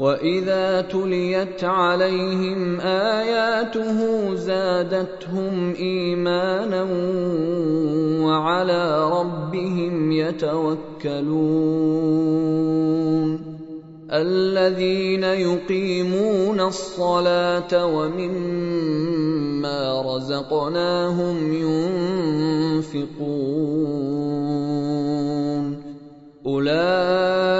واذا تليت عليهم اياته زادتهم ايمانا وعلى ربهم يتوكلون الذين يقيمون الصلاه ومما رزقناهم ينفقون اولئك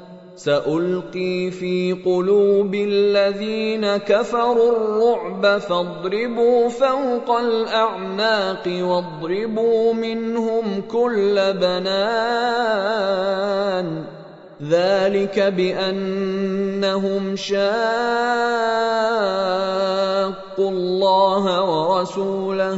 سألقي في قلوب الذين كفروا الرعب فاضربوا فوق الأعناق واضربوا منهم كل بنان. ذلك بأنهم شاقوا الله ورسوله.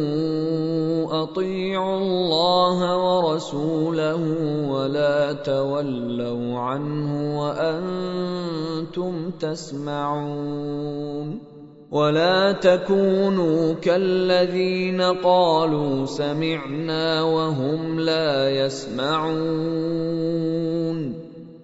اطيعوا الله ورسوله ولا تولوا عنه وأنتم تسمعون ولا تكونوا كالذين قالوا سمعنا وهم لا يسمعون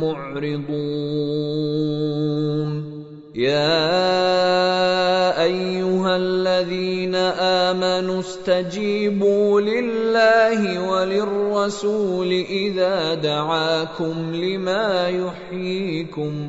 معرضون. يا أيها الذين آمنوا استجيبوا لله وللرسول إذا دعاكم لما يحييكم.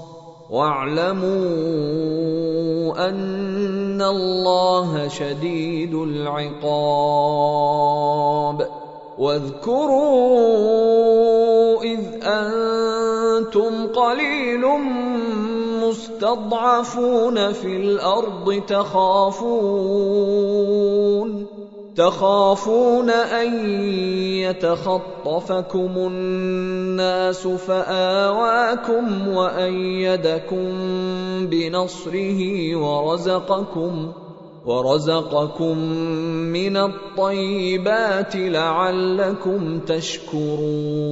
واعلموا أن الله شديد العقاب. واذكروا إذ أنتم قليل مستضعفون في الأرض تخافون تخافون أن يتخطفكم الناس فآواكم وأيدكم بنصره ورزقكم ورزقكم من الطيبات لعلكم تشكرون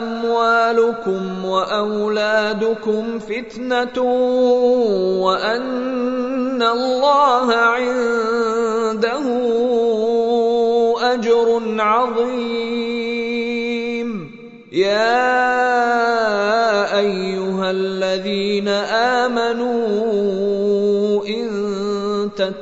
أموالكم وأولادكم فتنة وأن الله عنده أجر عظيم. يا أيها الذين آمنوا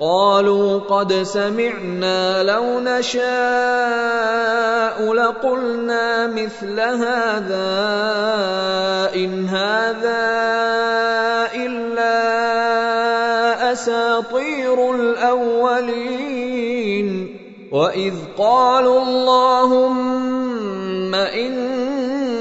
قالوا قد سمعنا لو نشاء لقلنا مثل هذا إن هذا إلا أساطير الأولين وإذ قالوا اللهم إن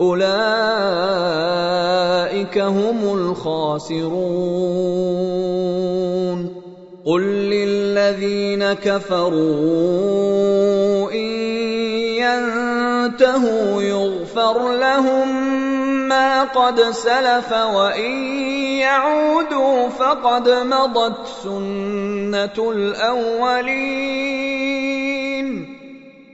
أولئك هم الخاسرون. قل للذين كفروا إن ينتهوا يغفر لهم ما قد سلف وإن يعودوا فقد مضت سنة الأولين.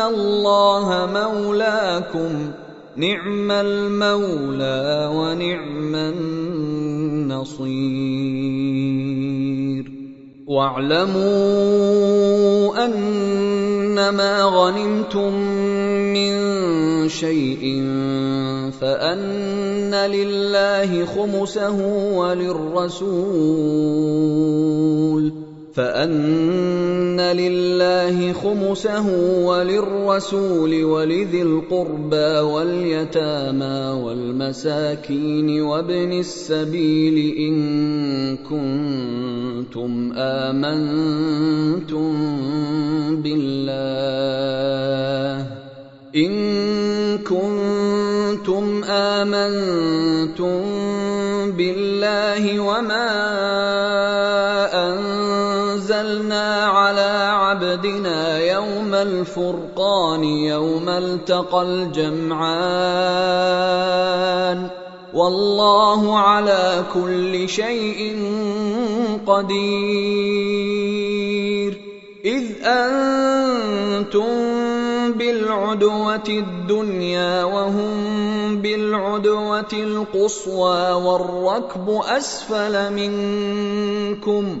الله مولاكم نعم المولى ونعم النصير واعلموا انما غنمتم من شيء فان لله خمسه وللرسول فان لله خمسه وللرسول ولذي القربى واليتامى والمساكين وابن السبيل ان كنتم امنتم بالله ان كنتم امنتم بالله وما عبدنا يوم الفرقان يوم التقى الجمعان. والله على كل شيء قدير. إذ أنتم بالعدوة الدنيا وهم بالعدوة القصوى والركب أسفل منكم.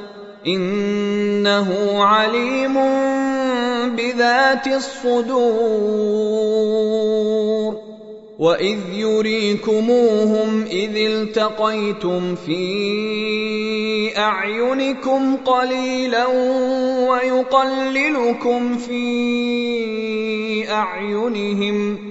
إنه عليم بذات الصدور. وإذ يريكموهم إذ التقيتم في أعينكم قليلا ويقللكم في أعينهم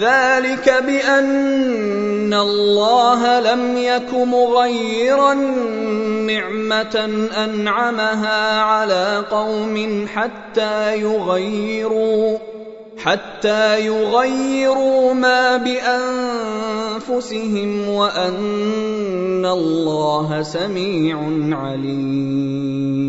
ذلك بأن الله لم يك مغيرا نعمة أنعمها على قوم حتى يغيروا حتى يغيروا ما بأنفسهم وأن الله سميع عليم.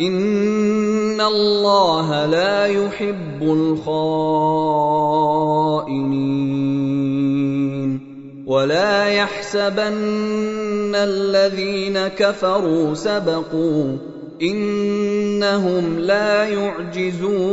ان الله لا يحب الخائنين ولا يحسبن الذين كفروا سبقوا انهم لا يعجزون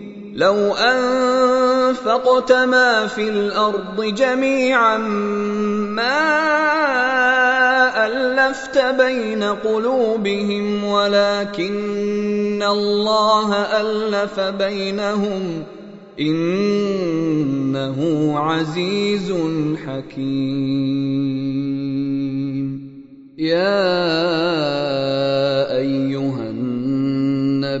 لو أنفقت ما في الأرض جميعا ما ألفت بين قلوبهم ولكن الله ألف بينهم إنه عزيز حكيم. يا أيها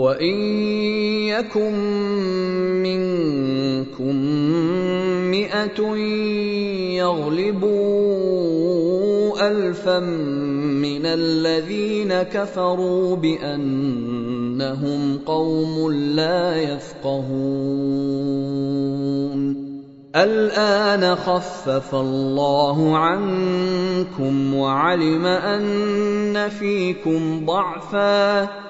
وان يكن منكم مئه يغلبوا الفا من الذين كفروا بانهم قوم لا يفقهون الان خفف الله عنكم وعلم ان فيكم ضعفا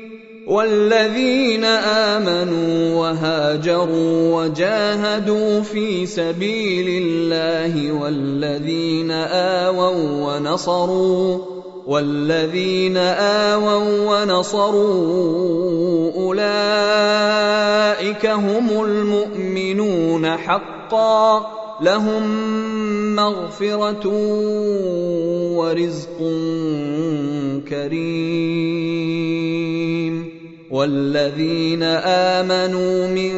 والذين آمنوا وهاجروا وجاهدوا في سبيل الله والذين آووا ونصروا والذين آووا ونصروا أولئك هم المؤمنون حقا لهم مغفرة ورزق كريم. والذين آمنوا من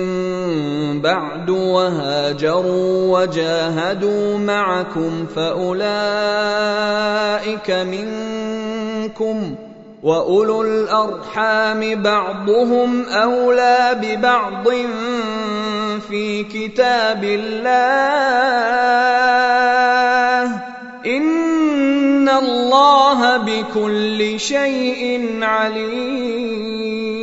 بعد وهاجروا وجاهدوا معكم فأولئك منكم وأولو الأرحام بعضهم أولى ببعض في كتاب الله إن الله بكل شيء عليم